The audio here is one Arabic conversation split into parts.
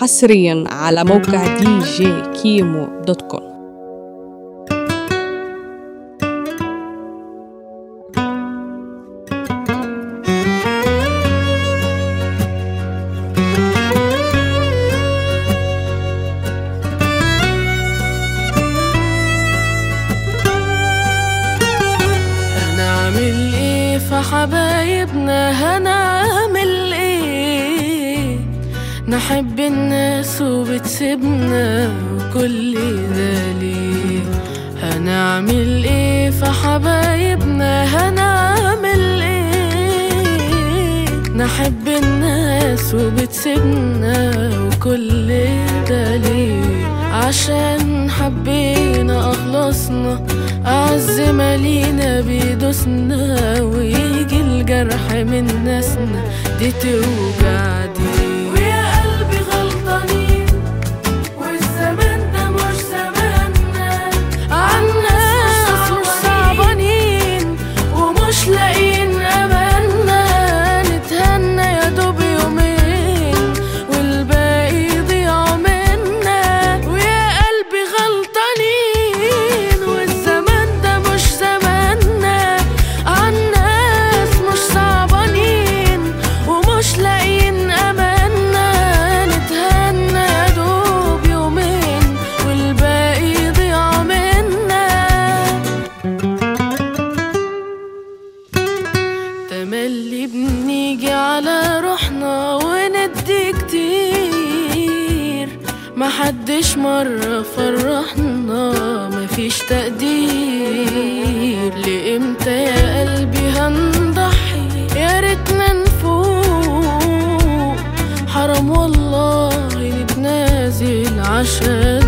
حصريا على موقع دي جي كيمو دوت كوم حبايبنا؟ هنعمل نحب الناس وبتسيبنا وكل ده ليه؟ هنعمل إيه في حبايبنا؟ هنعمل إيه؟ نحب الناس وبتسيبنا وكل ده ليه؟ عشان حبينا أخلصنا أعز مالينا بيدوسنا ويجي الجرح من ناسنا. دي توجع دي. تملي بنيجي على روحنا وندي كتير. محدش مرة فرحنا مفيش تقدير. لإمتى يا قلبي هنضحي؟ يا ريتنا نفوق. حرام والله نتنازل عشان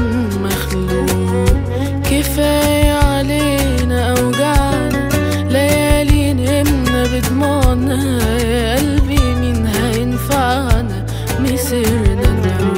bir